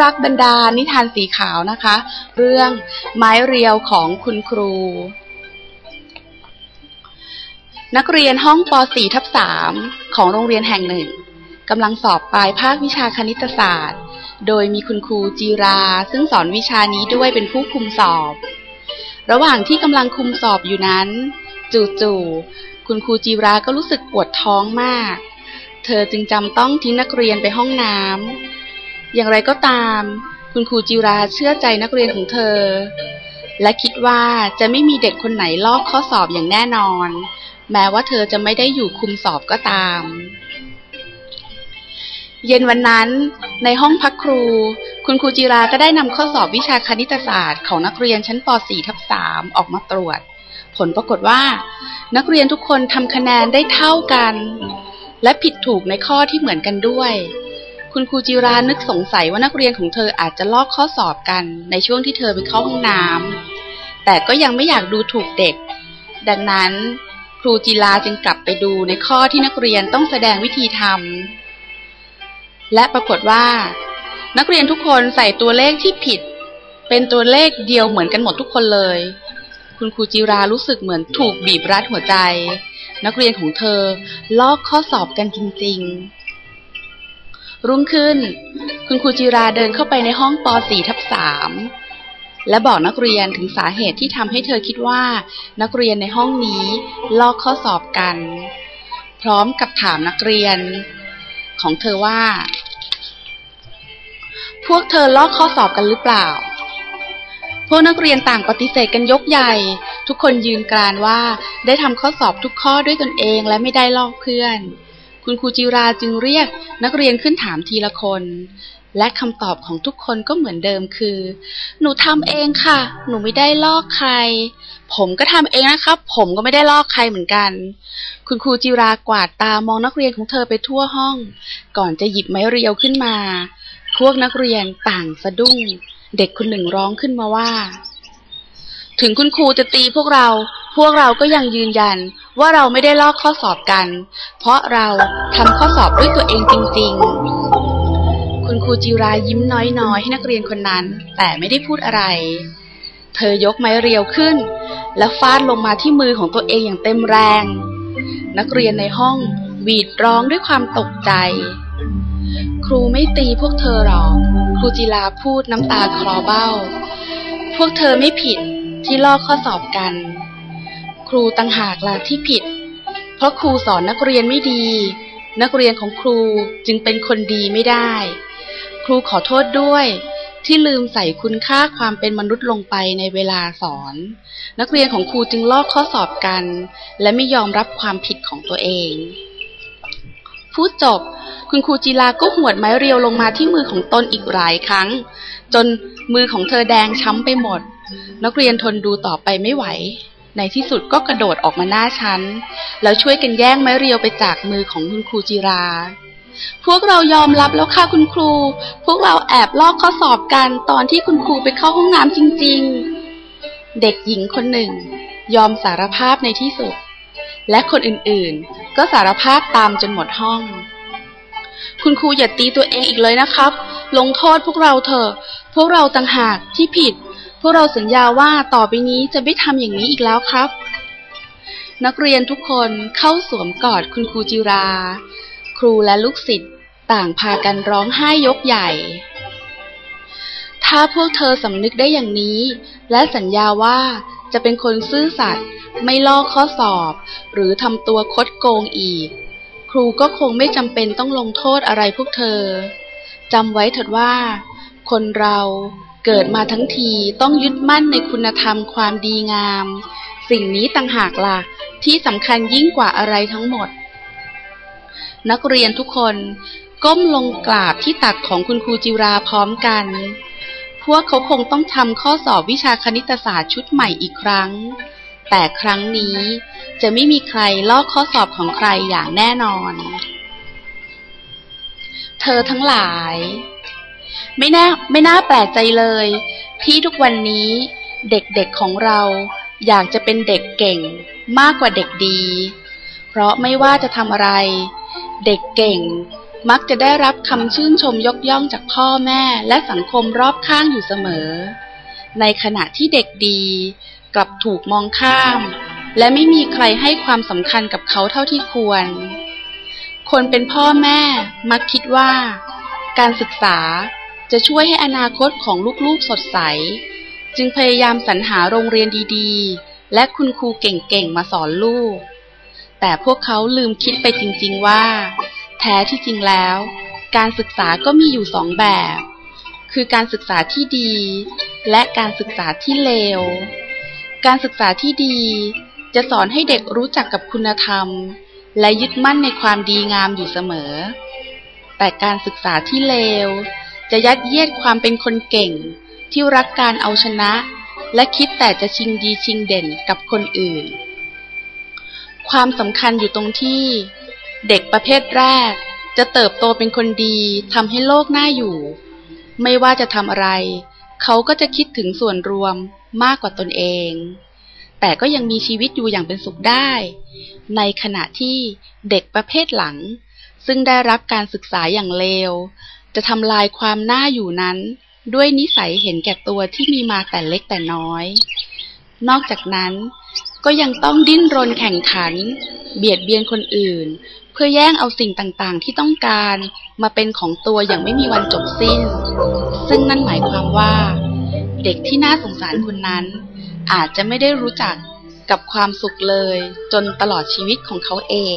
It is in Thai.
รักบรรดานิทานสีขาวนะคะ เรื่องไม้เรียวของคุณครู นักเรียนห้องป .4 ทับ3ของโรงเรียนแห่งหนึ่งกำลังสอบปลายภาควิชาคณิตศาสตร์ โดยมีคุณครูจีรา ซึ่งสอนวิชานี้ด้วยเป็นผู้คุมสอบ ระหว่างที่กำลังคุมสอบอยู่นั้น จู่ๆคุณครูจีราก็รู้สึกปวดท้องมาก เธอจึงจำต้องทิ้งนักเรียนไปห้องน้ำ อย่างไรก็ตาม คุณครูจิราเชื่อใจนักเรียนของเธอ และคิดว่าจะไม่มีเด็กคนไหนลอกข้อสอบอย่างแน่นอน แม้ว่าเธอจะไม่ได้อยู่คุมสอบก็ตาม เย็นวันนั้น ในห้องพักครู คุณครูจิราก็ได้นำข้อสอบวิชาคณิตศาสตร์ของนักเรียนชั้นป .4 ทับ3ออกมาตรวจ ผลปรากฏว่า นักเรียนทุกคนทำคะแนนได้เท่ากัน และผิดถูกในข้อที่เหมือนกันด้วย คุณครูจิรานึกสงสัยว่านักเรียนของเธออาจจะลอกข้อสอบกันในช่วงที่เธอไปเข้าห้องน้ำแต่ก็ยังไม่อยากดูถูกเด็ก ดังนั้น ครูจิราจึงกลับไปดูในข้อที่นักเรียนต้องแสดงวิธีทำและปรากฏว่า นักเรียนทุกคนใส่ตัวเลขที่ผิด เป็นตัวเลขเดียวเหมือนกันหมดทุกคนเลย คุณครูจิรารู้สึกเหมือนถูกบีบรัดหัวใจ นักเรียนของเธอลอกข้อสอบกันจริง ๆ รุ่งขึ้น คุณครูจิราเดินเข้าไปในห้องป .4 ทับ3และบอกนักเรียนถึงสาเหตุที่ทำให้เธอคิดว่า นักเรียนในห้องนี้ลอกข้อสอบกัน พร้อมกับถามนักเรียน ของเธอว่า พวกเธอลอกข้อสอบกันหรือเปล่า พวกนักเรียนต่างปฏิเสธกันยกใหญ่ ทุกคนยืนกรานว่าได้ทำข้อสอบทุกข้อด้วยตนเองและไม่ได้ลอกเพื่อน คุณครูจิราจึงเรียกนักเรียนขึ้นถามทีละคน และคำตอบของทุกคนก็เหมือนเดิมคือ หนูทำเองค่ะ หนูไม่ได้ลอกใคร ผมก็ทำเองนะครับ ผมก็ไม่ได้ลอกใครเหมือนกัน คุณครูจิรากวาดตามองนักเรียนของเธอไปทั่วห้อง ก่อนจะหยิบไม้เรียวขึ้นมา พวกนักเรียนต่างสะดุ้ง เด็กคนหนึ่งร้องขึ้นมาว่า ถึงคุณครูจะตีพวกเรา พวกเราก็ยังยืนยันว่าเราไม่ได้ลอกข้อสอบกัน เพราะเราทำข้อสอบด้วยตัวเองจริง ๆ คุณครูจิรายิ้มน้อยๆ ให้นักเรียนคนนั้น แต่ไม่ได้พูดอะไร เธอยกไม้เรียวขึ้น แล้วฟาดลงมาที่มือของตัวเองอย่างเต็มแรง นักเรียนในห้องวีดร้องด้วยความตกใจ ครูไม่ตีพวกเธอหรอก ครูจิราพูดน้ำตาคลอเบ้า พวกเธอไม่ผิด ที่ลอกข้อสอบกัน ครูตั้งหากล่ะที่ผิด เพราะครูสอนนักเรียนไม่ดี นักเรียนของครูจึงเป็นคนดีไม่ได้ ครูขอโทษด้วย ที่ลืมใส่คุณค่าความเป็นมนุษย์ลงไปในเวลาสอน นักเรียนของครูจึงลอกข้อสอบกัน และไม่ยอมรับความผิดของตัวเองพูดจบ คุณครูจีลาก็หวดไม้เรียวลงมาที่มือของตนอีกหลายครั้ง จนมือของเธอแดงช้ำไปหมดนักเรียนทนดูต่อไปไม่ไหว ในที่สุดก็กระโดดออกมาหน้าชั้น แล้วช่วยกันแย่งไม้เรียวไปจากมือของคุณครูจิรา พวกเรายอมรับแล้วค่ะคุณครู พวกเราแอบลอกข้อสอบกันตอนที่คุณครูไปเข้าห้องน้ำจริง ๆ เด็กหญิงคนหนึ่ง ยอมสารภาพในที่สุด และคนอื่นๆ ก็สารภาพตามจนหมดห้อง คุณครูอย่าตีตัวเองอีกเลยนะครับ ลงโทษพวกเราเถอะพวกเราต่างหากที่ผิด วกเราสัญญาว่าต่อไปนี้จะไม่ทำอย่างนี้อีกแล้วครับ นักเรียนทุกคนเข้าสวมกอดคุณครูจิรา ครูและลูกศิษย์ต่างพากันร้องไห้ยกใหญ่ ถ้าพวกเธอสำนึกได้อย่างนี้ และสัญญาว่าจะเป็นคนซื่อสัตย์ไม่ลอกข้อสอบ หรือทำตัวคดโกงอีก ครูก็คงไม่จำเป็นต้องลงโทษอะไรพวกเธอจำไว้เถิดว่า คนเรา เกิดมาทั้งทีต้องยึดมั่นในคุณธรรมความดีงาม สิ่งนี้ต่างหากละ่ะ ที่สำคัญยิ่งกว่าอะไรทั้งหมด นักเรียนทุกคนก้มลงกราบที่ตักของคุณครูจิราพร้อมกัน พวกเขาคงต้องทำข้อสอบวิชาคณิตศาสตร์ชุดใหม่อีกครั้ง แต่ครั้งนี้จะไม่มีใครลอกข้อสอบของใครอย่างแน่นอน เธอทั้งหลาย ไม่น่าไม่น่าแปลกใจเลย ที่ทุกวันนี้เด็กๆของเราอยากจะเป็นเด็กเก่งมากกว่าเด็กดี เพราะไม่ว่าจะทำอะไร เด็กเก่งมักจะได้รับคำชื่นชมยกย่องจากพ่อแม่และสังคมรอบข้างอยู่เสมอ ในขณะที่เด็กดีกลับถูกมองข้าม และไม่มีใครให้ความสำคัญกับเขาเท่าที่ควร คนเป็นพ่อแม่มักคิดว่า การศึกษา จะช่วยให้อนาคตของลูกๆสดใส จึงพยายามสรรหาโรงเรียนดีๆ และคุณครูเก่งๆ มาสอนลูก แต่พวกเขาลืมคิดไปจริงๆว่า แท้ที่จริงแล้ว การศึกษาก็มีอยู่สองแบบ คือการศึกษาที่ดี และการศึกษาที่เลว การศึกษาที่ดี จะสอนให้เด็กรู้จักกับคุณธรรม และยึดมั่นในความดีงามอยู่เสมอ แต่การศึกษาที่เลว จะยัดเยียดความเป็นคนเก่ง ที่รักการเอาชนะ และคิดแต่จะชิงดีชิงเด่นกับคนอื่น ความสำคัญอยู่ตรงที่ เด็กประเภทแรก จะเติบโตเป็นคนดีทำให้โลกน่าอยู่ ไม่ว่าจะทำอะไร เขาก็จะคิดถึงส่วนรวมมากกว่าตนเอง แต่ก็ยังมีชีวิตอยู่อย่างเป็นสุขได้ ในขณะที่เด็กประเภทหลังซึ่งได้รับการศึกษาอย่างเลว จะทำลายความน่าอยู่นั้น ด้วยนิสัยเห็นแก่ตัวที่มีมาแต่เล็กแต่น้อย นอกจากนั้นก็ยังต้องดิ้นรนแข่งขัน เบียดเบียนคนอื่น เพื่อแย่งเอาสิ่งต่างๆ ที่ต้องการมาเป็นของตัวอย่างไม่มีวันจบสิ้น ซึ่งนั่นหมายความว่า เด็กที่น่าสงสารคนนั้น อาจจะไม่ได้รู้จักกับความสุขเลย จนตลอดชีวิตของเขาเอง